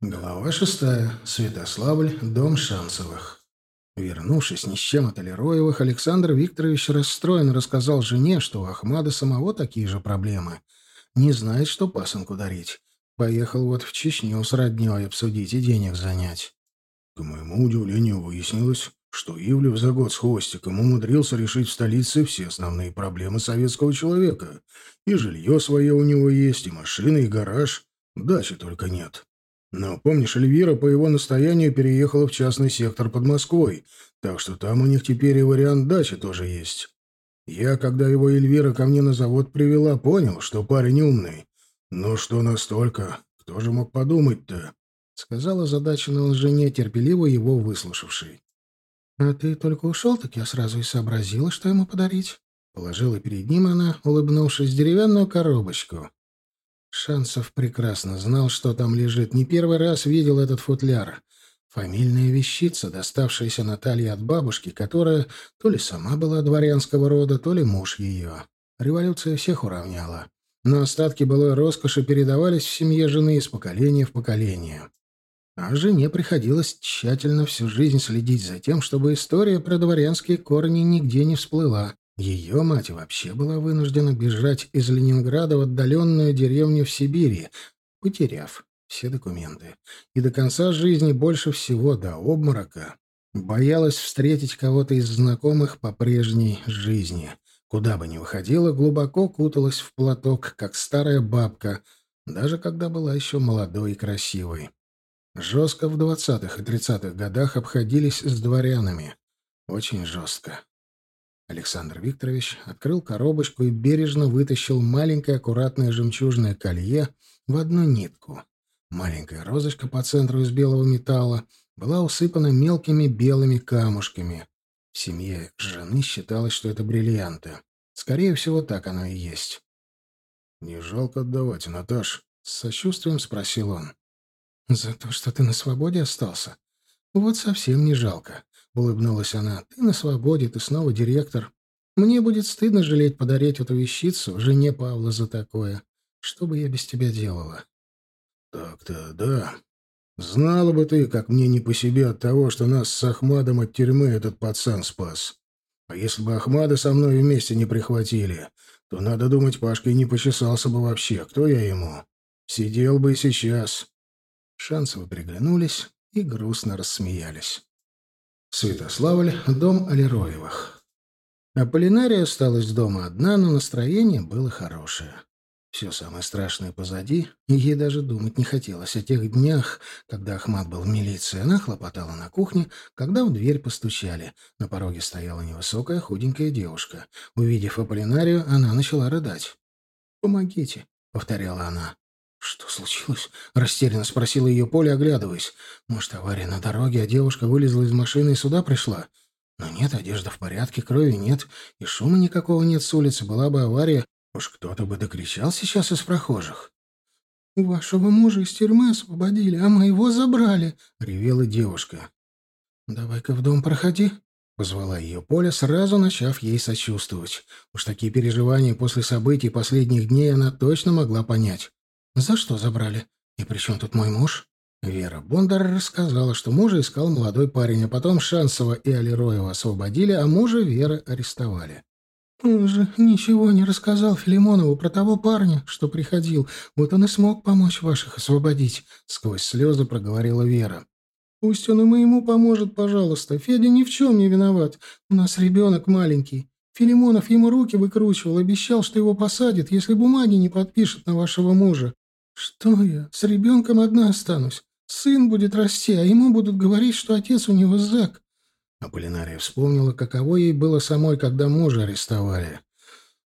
Глава шестая. Святославль. Дом Шансовых. Вернувшись ни с чем от Алироевых, Александр Викторович расстроенно рассказал жене, что у Ахмада самого такие же проблемы. Не знает, что пасынку дарить. Поехал вот в Чечню с роднёй обсудить и денег занять. К моему удивлению выяснилось, что Ивлев за год с хвостиком умудрился решить в столице все основные проблемы советского человека. И жилье свое у него есть, и машина, и гараж. Дачи только нет. Но, помнишь, Эльвира по его настоянию переехала в частный сектор под Москвой, так что там у них теперь и вариант дачи тоже есть. Я, когда его Эльвира ко мне на завод привела, понял, что парень умный. Но что настолько? Кто же мог подумать-то? Сказала задаченная жене, терпеливо его выслушавший. «А ты только ушел, так я сразу и сообразила, что ему подарить». Положила перед ним она, улыбнувшись, деревянную коробочку. Шансов прекрасно знал, что там лежит. Не первый раз видел этот футляр. Фамильная вещица, доставшаяся Наталье от бабушки, которая то ли сама была дворянского рода, то ли муж ее. Революция всех уравняла. Но остатки былой роскоши передавались в семье жены из поколения в поколение. А жене приходилось тщательно всю жизнь следить за тем, чтобы история про дворянские корни нигде не всплыла, ее мать вообще была вынуждена бежать из Ленинграда в отдаленную деревню в Сибири, потеряв все документы. И до конца жизни больше всего до обморока боялась встретить кого-то из знакомых по прежней жизни. Куда бы ни выходила, глубоко куталась в платок, как старая бабка, даже когда была еще молодой и красивой. Жестко в двадцатых и тридцатых годах обходились с дворянами. Очень жестко. Александр Викторович открыл коробочку и бережно вытащил маленькое аккуратное жемчужное колье в одну нитку. Маленькая розочка по центру из белого металла была усыпана мелкими белыми камушками. В семье жены считалось, что это бриллианты. Скорее всего, так оно и есть. «Не жалко отдавать, Наташ?» — с сочувствием спросил он. «За то, что ты на свободе остался? Вот совсем не жалко. — улыбнулась она. «Ты на свободе, ты снова директор. Мне будет стыдно жалеть подарить эту вещицу жене Павла за такое. Что бы я без тебя делала?» «Так-то да. Знала бы ты, как мне не по себе от того, что нас с Ахмадом от тюрьмы этот пацан спас. А если бы Ахмада со мной вместе не прихватили, то, надо думать, Пашка и не почесался бы вообще. Кто я ему? Сидел бы и сейчас». Шансовы приглянулись и грустно рассмеялись. Святославль, дом Алироевых. Аполлинария осталась дома одна, но настроение было хорошее. Все самое страшное позади, и ей даже думать не хотелось о тех днях, когда Ахмат был в милиции. Она хлопотала на кухне, когда в дверь постучали. На пороге стояла невысокая худенькая девушка. Увидев Аполлинарию, она начала рыдать. «Помогите», — повторяла она. «Что случилось?» — растерянно спросила ее Поля, оглядываясь. «Может, авария на дороге, а девушка вылезла из машины и сюда пришла?» «Но нет, одежда в порядке, крови нет, и шума никакого нет с улицы. Была бы авария, уж кто-то бы докричал сейчас из прохожих». «Вашего мужа из тюрьмы освободили, а моего забрали», — ревела девушка. «Давай-ка в дом проходи», — позвала ее Поля, сразу начав ей сочувствовать. Уж такие переживания после событий последних дней она точно могла понять. «За что забрали? И при чем тут мой муж?» Вера Бондар рассказала, что мужа искал молодой парень, а потом Шансова и Алироева освободили, а мужа Веры арестовали. «Он же ничего не рассказал Филимонову про того парня, что приходил. Вот он и смог помочь ваших освободить», — сквозь слезы проговорила Вера. «Пусть он и моему поможет, пожалуйста. Федя ни в чем не виноват. У нас ребенок маленький. Филимонов ему руки выкручивал, обещал, что его посадят, если бумаги не подпишет на вашего мужа. «Что я? С ребенком одна останусь. Сын будет расти, а ему будут говорить, что отец у него зэк». Аполлинария вспомнила, каково ей было самой, когда мужа арестовали.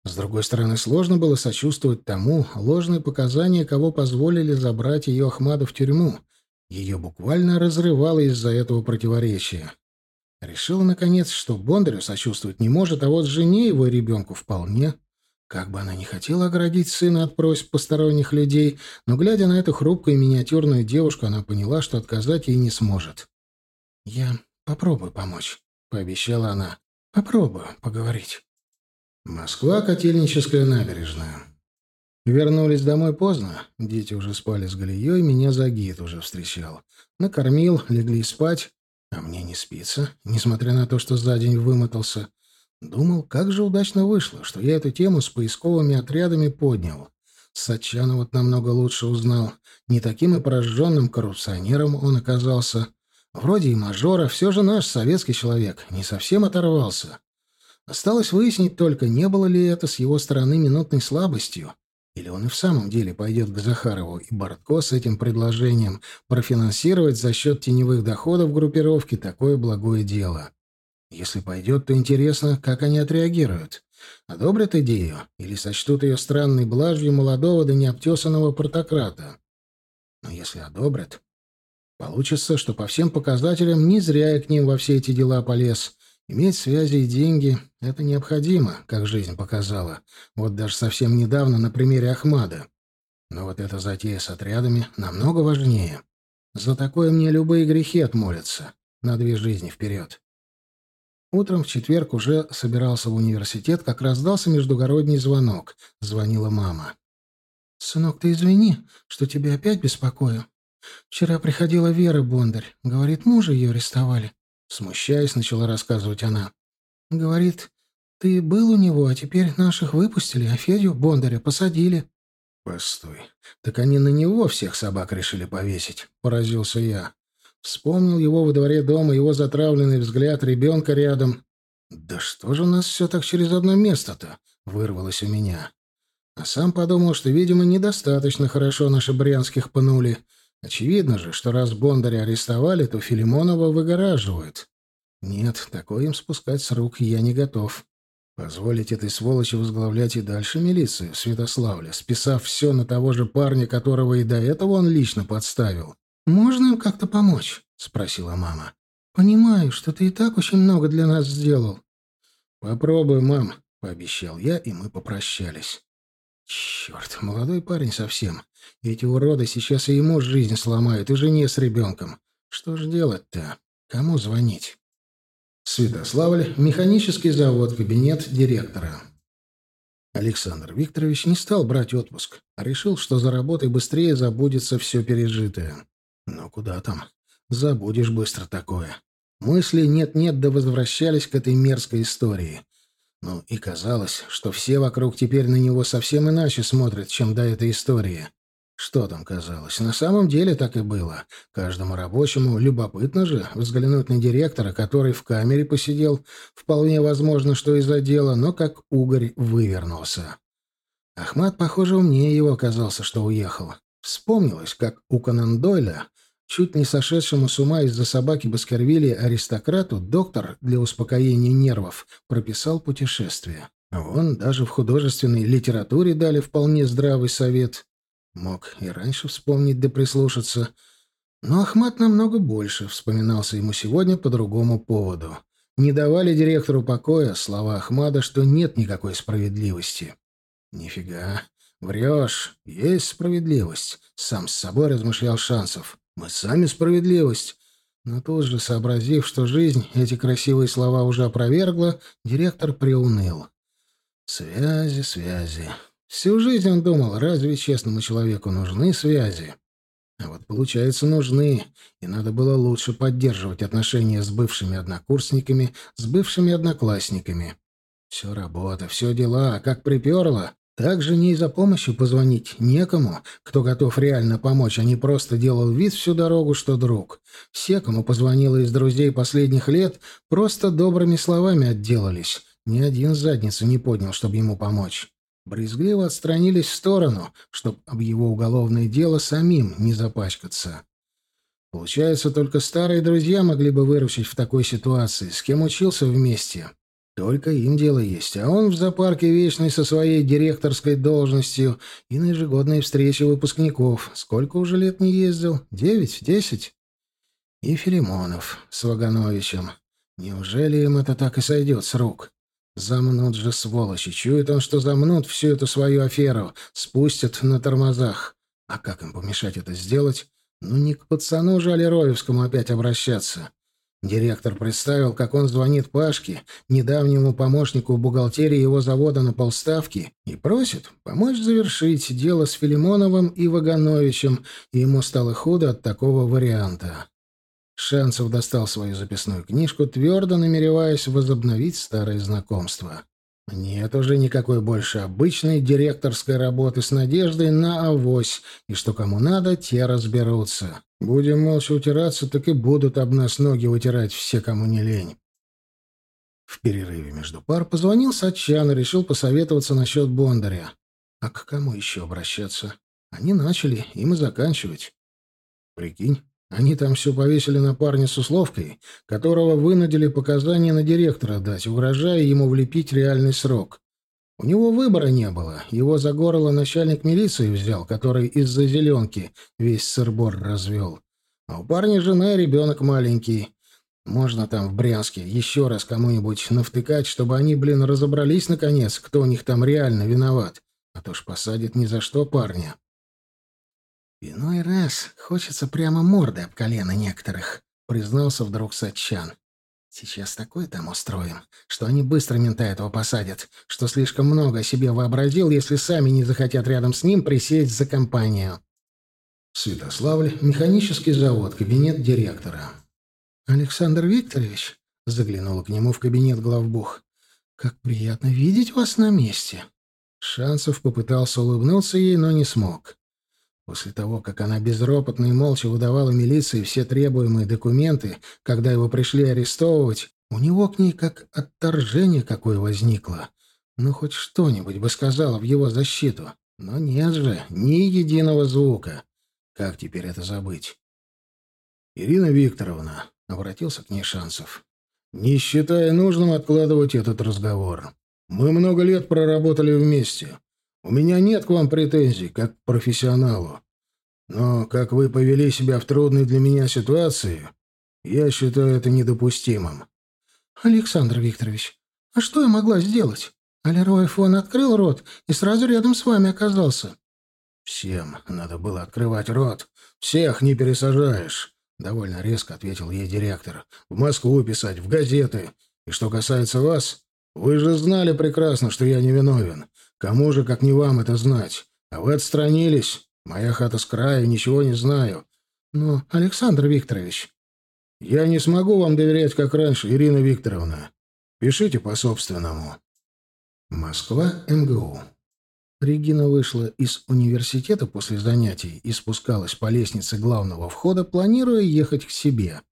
С другой стороны, сложно было сочувствовать тому, ложные показания, кого позволили забрать ее Ахмада в тюрьму. Ее буквально разрывало из-за этого противоречия. Решила, наконец, что Бондарю сочувствовать не может, а вот жене его и ребенку вполне. Как бы она ни хотела оградить сына от просьб посторонних людей, но, глядя на эту хрупкую и миниатюрную девушку, она поняла, что отказать ей не сможет. «Я попробую помочь», — пообещала она. «Попробую поговорить». Москва, Котельническая набережная. Вернулись домой поздно. Дети уже спали с Галией, меня Загид уже встречал. Накормил, легли спать. А мне не спится, несмотря на то, что за день вымотался. Думал, как же удачно вышло, что я эту тему с поисковыми отрядами поднял. Сачана вот намного лучше узнал. Не таким и пораженным коррупционером он оказался. Вроде и мажора, все же наш советский человек, не совсем оторвался. Осталось выяснить только, не было ли это с его стороны минутной слабостью. Или он и в самом деле пойдет к Захарову и Бортко с этим предложением профинансировать за счет теневых доходов группировки такое благое дело? Если пойдет, то интересно, как они отреагируют. Одобрят идею или сочтут ее странной блажью молодого да необтесанного портократа? Но если одобрят, получится, что по всем показателям не зря я к ним во все эти дела полез, Иметь связи и деньги — это необходимо, как жизнь показала. Вот даже совсем недавно на примере Ахмада. Но вот эта затея с отрядами намного важнее. За такое мне любые грехи отмолятся. На две жизни вперед. Утром в четверг уже собирался в университет, как раздался междугородний звонок. Звонила мама. «Сынок, ты извини, что тебя опять беспокою. Вчера приходила Вера Бондарь. Говорит, мужа ее арестовали. Смущаясь, начала рассказывать она. «Говорит, ты был у него, а теперь наших выпустили, а Федю Бондаря посадили». «Постой, так они на него всех собак решили повесить», — поразился я. Вспомнил его во дворе дома, его затравленный взгляд, ребенка рядом. «Да что же у нас все так через одно место-то?» — вырвалось у меня. А сам подумал, что, видимо, недостаточно хорошо наши брянских пнули. Очевидно же, что раз Бондаря арестовали, то Филимонова выгораживают. Нет, такое им спускать с рук я не готов. Позволить этой сволочи возглавлять и дальше милицию Святославля, списав все на того же парня, которого и до этого он лично подставил. «Можно им как-то помочь?» — спросила мама. «Понимаю, что ты и так очень много для нас сделал». «Попробуй, мам», — пообещал я, и мы попрощались. Черт, молодой парень совсем. Эти уроды сейчас и ему жизнь сломают, и жене с ребенком. Что ж делать-то? Кому звонить? Святославль, механический завод, кабинет директора. Александр Викторович не стал брать отпуск, а решил, что за работой быстрее забудется все пережитое. Но куда там? Забудешь быстро такое. Мысли нет-нет да возвращались к этой мерзкой истории. Ну и казалось, что все вокруг теперь на него совсем иначе смотрят, чем до этой истории. Что там казалось? На самом деле так и было. Каждому рабочему любопытно же взглянуть на директора, который в камере посидел, вполне возможно, что из-за дела, но как угорь вывернулся. Ахмат, похоже, умнее его оказался, что уехал. Вспомнилось, как у Конан Дойля Чуть не сошедшему с ума из-за собаки Баскервилли аристократу доктор для успокоения нервов прописал путешествие. Вон даже в художественной литературе дали вполне здравый совет. Мог и раньше вспомнить да прислушаться. Но Ахмат намного больше вспоминался ему сегодня по другому поводу. Не давали директору покоя слова Ахмада, что нет никакой справедливости. Нифига. Врешь. Есть справедливость. Сам с собой размышлял Шансов. Мы сами справедливость. Но тут же, сообразив, что жизнь эти красивые слова уже опровергла, директор приуныл. Связи, связи. Всю жизнь он думал, разве честному человеку нужны связи? А вот, получается, нужны, и надо было лучше поддерживать отношения с бывшими однокурсниками, с бывшими одноклассниками. Все работа, все дела, а как приперло, также не за помощью позвонить некому, кто готов реально помочь, а не просто делал вид всю дорогу, что друг. Все, кому позвонила из друзей последних лет, просто добрыми словами отделались. Ни один задницу не поднял, чтобы ему помочь. Брезгливо отстранились в сторону, чтобы об его уголовное дело самим не запачкаться. Получается, только старые друзья могли бы выручить в такой ситуации, с кем учился вместе. Только им дело есть, а он в зоопарке вечный со своей директорской должностью и на ежегодные встречи выпускников. Сколько уже лет не ездил? Девять? Десять? И Филимонов с Вагановичем. Неужели им это так и сойдет с рук? Замнут же сволочи. Чует он, что замнут всю эту свою аферу, спустят на тормозах. А как им помешать это сделать? Ну, не к пацану же Алероевскому опять обращаться. Директор представил, как он звонит Пашке, недавнему помощнику бухгалтерии его завода на полставки, и просит помочь завершить дело с Филимоновым и Вагановичем, и ему стало худо от такого варианта. Шанцев достал свою записную книжку, твердо намереваясь возобновить старое знакомство. Нет уже никакой больше обычной директорской работы с надеждой на авось, и что кому надо, те разберутся. Будем молча утираться, так и будут об нас ноги вытирать все, кому не лень. В перерыве между пар позвонил Сачан и решил посоветоваться насчет Бондаря. А к кому еще обращаться? Они начали, им и заканчивать. Прикинь, они там все повесили на парня с условкой, которого вынудили показания на директора дать, угрожая ему влепить реальный срок. У него выбора не было. Его за горло начальник милиции взял, который из-за зеленки весь сырбор развел. А у парня жена и ребенок маленький. Можно там в Брянске еще раз кому-нибудь навтыкать, чтобы они, блин, разобрались наконец, кто у них там реально виноват. А то ж посадят ни за что парня. «Иной раз хочется прямо морды об колено некоторых», — признался вдруг Сатчан. «Сейчас такой там устроим, что они быстро мента этого посадят, что слишком много о себе вообразил, если сами не захотят рядом с ним присесть за компанию». Святославль, механический завод, кабинет директора. «Александр Викторович», — заглянула к нему в кабинет главбух, — «как приятно видеть вас на месте». Шансов попытался улыбнуться ей, но не смог. После того, как она безропотно и молча выдавала милиции все требуемые документы, когда его пришли арестовывать, у него к ней как отторжение какое возникло. Ну, хоть что-нибудь бы сказала в его защиту. Но нет же, ни единого звука. Как теперь это забыть? «Ирина Викторовна», — обратился к ней Шансов, — «не считая нужным откладывать этот разговор. Мы много лет проработали вместе. У меня нет к вам претензий, как к профессионалу. Но как вы повели себя в трудной для меня ситуации, я считаю это недопустимым. Александр Викторович, а что я могла сделать? Алероев он открыл рот и сразу рядом с вами оказался. Всем надо было открывать рот. Всех не пересажаешь. Довольно резко ответил ей директор. В Москву писать, в газеты. И что касается вас, вы же знали прекрасно, что я невиновен. Кому же, как не вам, это знать? А вы отстранились. Моя хата с краю, ничего не знаю. Но, Александр Викторович... Я не смогу вам доверять, как раньше, Ирина Викторовна. Пишите по-собственному. Москва, МГУ. Регина вышла из университета после занятий и спускалась по лестнице главного входа, планируя ехать к себе.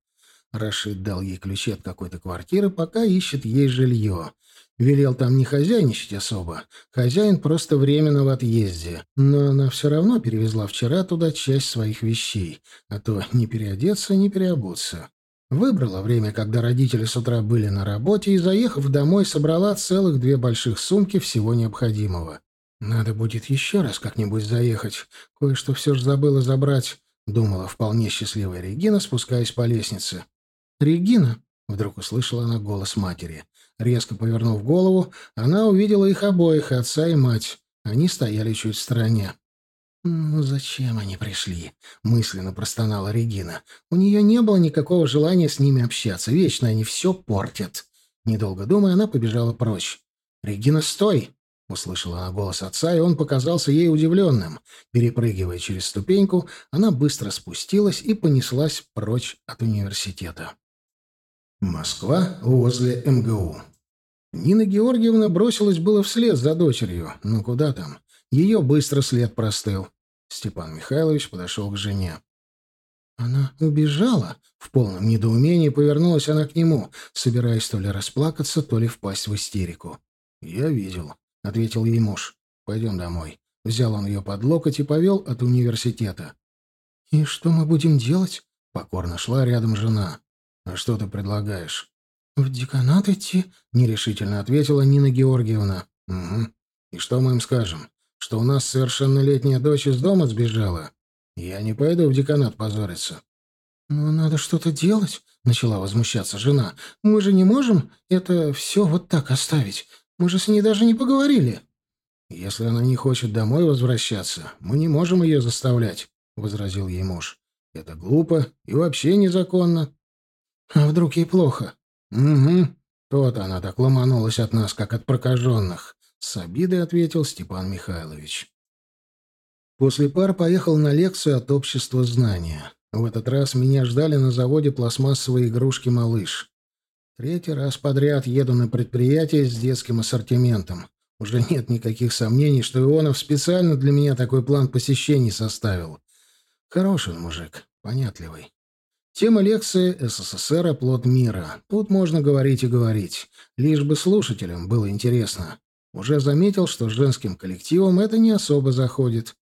Рашид дал ей ключи от какой-то квартиры, пока ищет ей жилье. Велел там не хозяйничать особо. Хозяин просто временно в отъезде. Но она все равно перевезла вчера туда часть своих вещей. А то не переодеться, не переобуться. Выбрала время, когда родители с утра были на работе, и, заехав домой, собрала целых две больших сумки всего необходимого. «Надо будет еще раз как-нибудь заехать. Кое-что все же забыла забрать», — думала вполне счастливая Регина, спускаясь по лестнице. «Регина!» — вдруг услышала она голос матери. Резко повернув голову, она увидела их обоих, отца и мать. Они стояли чуть в стороне. «Ну зачем они пришли?» — мысленно простонала Регина. У нее не было никакого желания с ними общаться. Вечно они все портят. Недолго думая, она побежала прочь. «Регина, стой!» — услышала она голос отца, и он показался ей удивленным. Перепрыгивая через ступеньку, она быстро спустилась и понеслась прочь от университета. Москва возле МГУ. Нина Георгиевна бросилась было вслед за дочерью. но куда там? Ее быстро след простыл. Степан Михайлович подошел к жене. Она убежала. В полном недоумении повернулась она к нему, собираясь то ли расплакаться, то ли впасть в истерику. «Я видел», — ответил ей муж. «Пойдем домой». Взял он ее под локоть и повел от университета. «И что мы будем делать?» — покорно шла рядом жена. «А что ты предлагаешь?» «В деканат идти?» — нерешительно ответила Нина Георгиевна. «Угу. И что мы им скажем? Что у нас совершеннолетняя дочь из дома сбежала? Я не пойду в деканат позориться». «Но надо что-то делать», — начала возмущаться жена. «Мы же не можем это все вот так оставить. Мы же с ней даже не поговорили». «Если она не хочет домой возвращаться, мы не можем ее заставлять», — возразил ей муж. «Это глупо и вообще незаконно». А вдруг ей плохо? Угу. То-то она так ломанулась от нас, как от прокаженных. С обидой ответил Степан Михайлович. После пар поехал на лекцию от общества знания. В этот раз меня ждали на заводе пластмассовые игрушки «Малыш». Третий раз подряд еду на предприятие с детским ассортиментом. Уже нет никаких сомнений, что Ионов специально для меня такой план посещений составил. Хороший мужик, понятливый. Тема лекции «СССР. Оплот мира». Тут можно говорить и говорить. Лишь бы слушателям было интересно. Уже заметил, что женским коллективам это не особо заходит.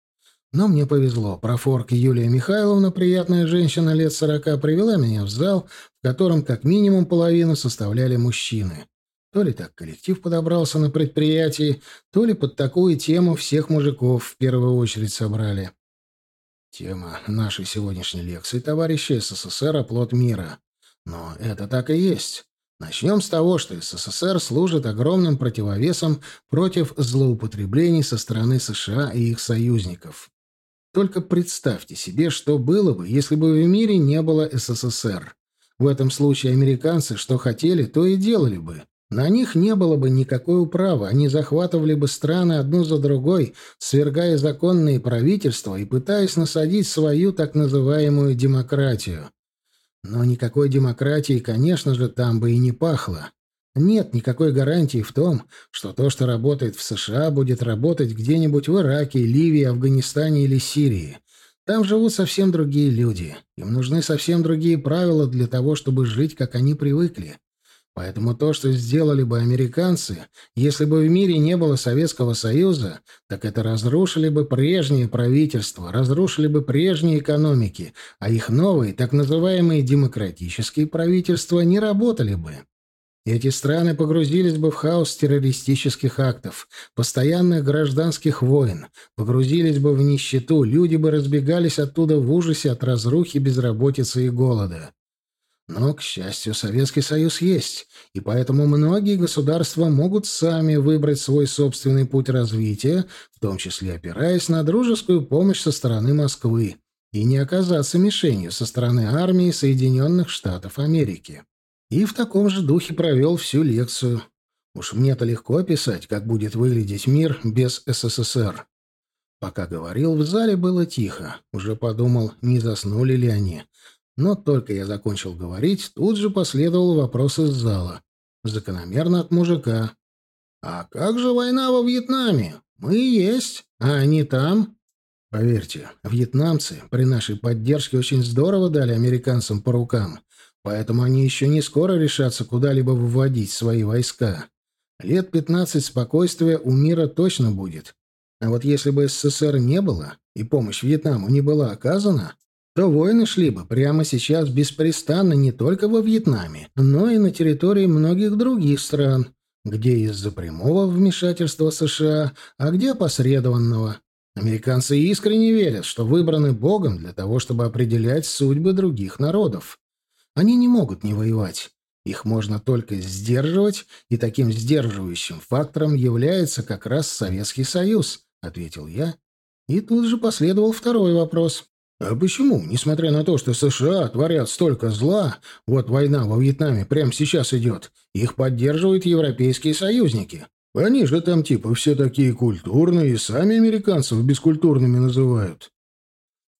Но мне повезло. Профорка Юлия Михайловна, приятная женщина лет сорока, привела меня в зал, в котором как минимум половину составляли мужчины. То ли так коллектив подобрался на предприятии, то ли под такую тему всех мужиков в первую очередь собрали. Тема нашей сегодняшней лекции, товарищи, СССР — оплот мира. Но это так и есть. Начнем с того, что СССР служит огромным противовесом против злоупотреблений со стороны США и их союзников. Только представьте себе, что было бы, если бы в мире не было СССР. В этом случае американцы что хотели, то и делали бы. На них не было бы никакой управы, они захватывали бы страны одну за другой, свергая законные правительства и пытаясь насадить свою так называемую демократию. Но никакой демократии, конечно же, там бы и не пахло. Нет никакой гарантии в том, что то, что работает в США, будет работать где-нибудь в Ираке, Ливии, Афганистане или Сирии. Там живут совсем другие люди. Им нужны совсем другие правила для того, чтобы жить, как они привыкли. Поэтому то, что сделали бы американцы, если бы в мире не было Советского Союза, так это разрушили бы прежние правительства, разрушили бы прежние экономики, а их новые, так называемые демократические правительства не работали бы. Эти страны погрузились бы в хаос террористических актов, постоянных гражданских войн, погрузились бы в нищету, люди бы разбегались оттуда в ужасе от разрухи, безработицы и голода. Но, к счастью, Советский Союз есть, и поэтому многие государства могут сами выбрать свой собственный путь развития, в том числе опираясь на дружескую помощь со стороны Москвы, и не оказаться мишенью со стороны армии Соединенных Штатов Америки. И в таком же духе провел всю лекцию. Уж мне-то легко описать, как будет выглядеть мир без СССР. Пока говорил, в зале было тихо. Уже подумал, не заснули ли они. Но только я закончил говорить, тут же последовал вопрос из зала. Закономерно от мужика. «А как же война во Вьетнаме? Мы есть, а они там?» Поверьте, вьетнамцы при нашей поддержке очень здорово дали американцам по рукам, поэтому они еще не скоро решатся куда-либо выводить свои войска. Лет пятнадцать спокойствия у мира точно будет. А вот если бы СССР не было и помощь Вьетнаму не была оказана, то войны шли бы прямо сейчас беспрестанно не только во Вьетнаме, но и на территории многих других стран, где из-за прямого вмешательства США, а где опосредованного. Американцы искренне верят, что выбраны Богом для того, чтобы определять судьбы других народов. Они не могут не воевать. Их можно только сдерживать, и таким сдерживающим фактором является как раз Советский Союз, ответил я. И тут же последовал второй вопрос. А почему, несмотря на то, что США творят столько зла, вот война во Вьетнаме прямо сейчас идет, их поддерживают европейские союзники? Они же там типа все такие культурные и сами американцев бескультурными называют.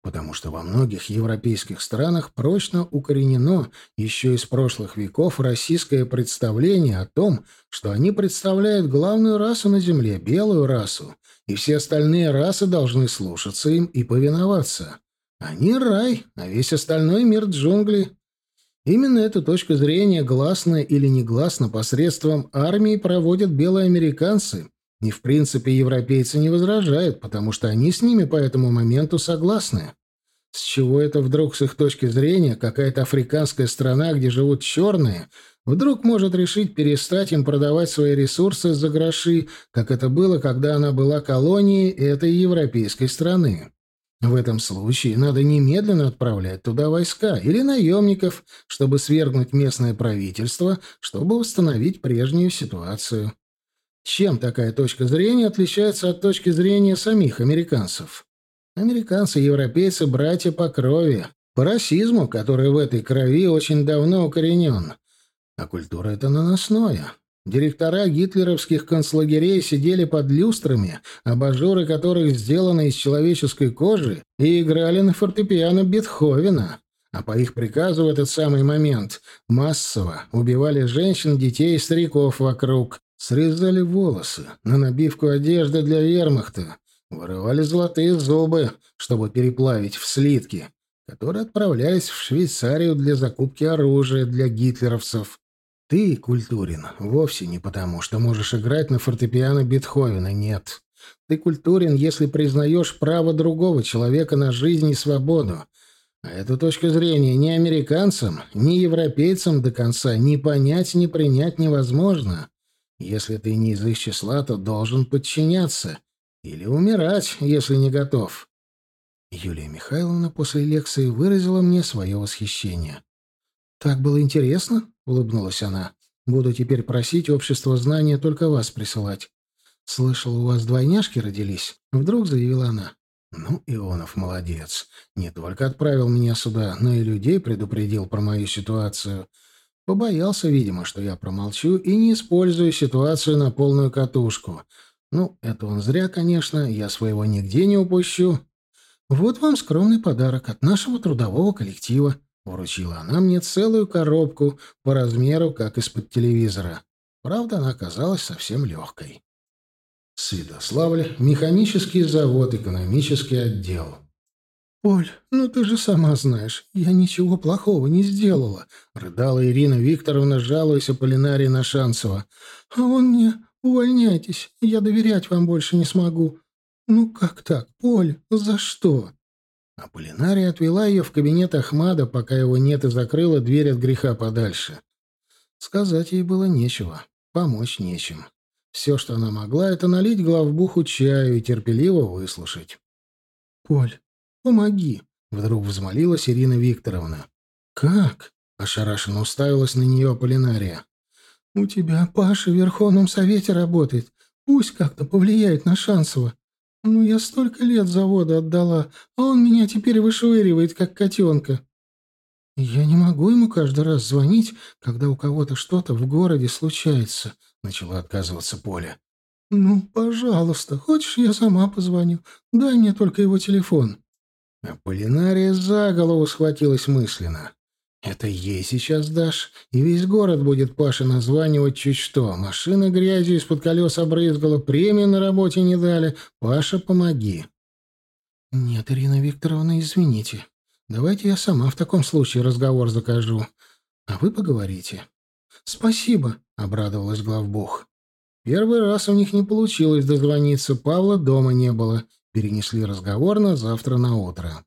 Потому что во многих европейских странах прочно укоренено еще из прошлых веков российское представление о том, что они представляют главную расу на Земле, белую расу, и все остальные расы должны слушаться им и повиноваться. Они рай, а весь остальной мир джунгли. Именно эту точку зрения, гласно или негласно, посредством армии проводят белые американцы. И, в принципе, европейцы не возражают, потому что они с ними по этому моменту согласны. С чего это вдруг, с их точки зрения, какая-то африканская страна, где живут черные, вдруг может решить перестать им продавать свои ресурсы за гроши, как это было, когда она была колонией этой европейской страны? В этом случае надо немедленно отправлять туда войска или наемников, чтобы свергнуть местное правительство, чтобы восстановить прежнюю ситуацию. Чем такая точка зрения отличается от точки зрения самих американцев? Американцы и европейцы — братья по крови, По расизму, который в этой крови очень давно укоренен. А культура — это наносное. Директора гитлеровских концлагерей сидели под люстрами, абажуры которых сделаны из человеческой кожи, и играли на фортепиано Бетховена. А по их приказу в этот самый момент массово убивали женщин, детей и стариков вокруг, срезали волосы на набивку одежды для вермахта, вырывали золотые зубы, чтобы переплавить в слитки, которые отправлялись в Швейцарию для закупки оружия для гитлеровцев. Ты, культурен, вовсе не потому, что можешь играть на фортепиано Бетховена, нет. Ты культурен, если признаешь право другого человека на жизнь и свободу. А эту точку зрения ни американцам, ни европейцам до конца ни понять, ни принять невозможно. Если ты не из их числа, то должен подчиняться. Или умирать, если не готов. Юлия Михайловна после лекции выразила мне свое восхищение. «Так было интересно?» — улыбнулась она. «Буду теперь просить общество знания только вас присылать. Слышал, у вас двойняшки родились?» Вдруг заявила она. «Ну, Ионов молодец. Не только отправил меня сюда, но и людей предупредил про мою ситуацию. Побоялся, видимо, что я промолчу и не использую ситуацию на полную катушку. Ну, это он зря, конечно, я своего нигде не упущу. Вот вам скромный подарок от нашего трудового коллектива. Вручила она мне целую коробку по размеру, как из-под телевизора. Правда, она оказалась совсем легкой. Свидославль, механический завод, экономический отдел. «Поль, ну ты же сама знаешь, я ничего плохого не сделала», — рыдала Ирина Викторовна, жалуясь Аполлинарии на Шансова. «А он мне, увольняйтесь, я доверять вам больше не смогу». «Ну как так, Поль, за что?» А Полинария отвела ее в кабинет Ахмада, пока его нет, и закрыла дверь от греха подальше. Сказать ей было нечего, помочь нечем. Все, что она могла, это налить главбуху чаю и терпеливо выслушать. «Поль, помоги!» — вдруг взмолилась Ирина Викторовна. «Как?» — ошарашенно уставилась на нее Полинария. «У тебя Паша в Верховном Совете работает. Пусть как-то повлияет на Шансова. Ну, я столько лет завода отдала, а он меня теперь вышвыривает, как котенка. Я не могу ему каждый раз звонить, когда у кого-то что-то в городе случается, начала отказываться Поля. Ну, пожалуйста, хочешь, я сама позвоню. Дай мне только его телефон. Аполлинария за голову схватилась мысленно. Это ей сейчас дашь, и весь город будет Паше названивать чуть что. Машина грязью из-под колес обрызгала, премию на работе не дали. Паша, помоги. Нет, Ирина Викторовна, извините. Давайте я сама в таком случае разговор закажу. А вы поговорите. Спасибо, обрадовалась главбух. Первый раз у них не получилось дозвониться, Павла дома не было. Перенесли разговор на завтра на утро.